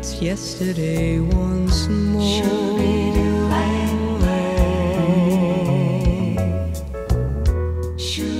it's yesterday once more. Shoo-be-doo-way. Shoo-be-doo-way.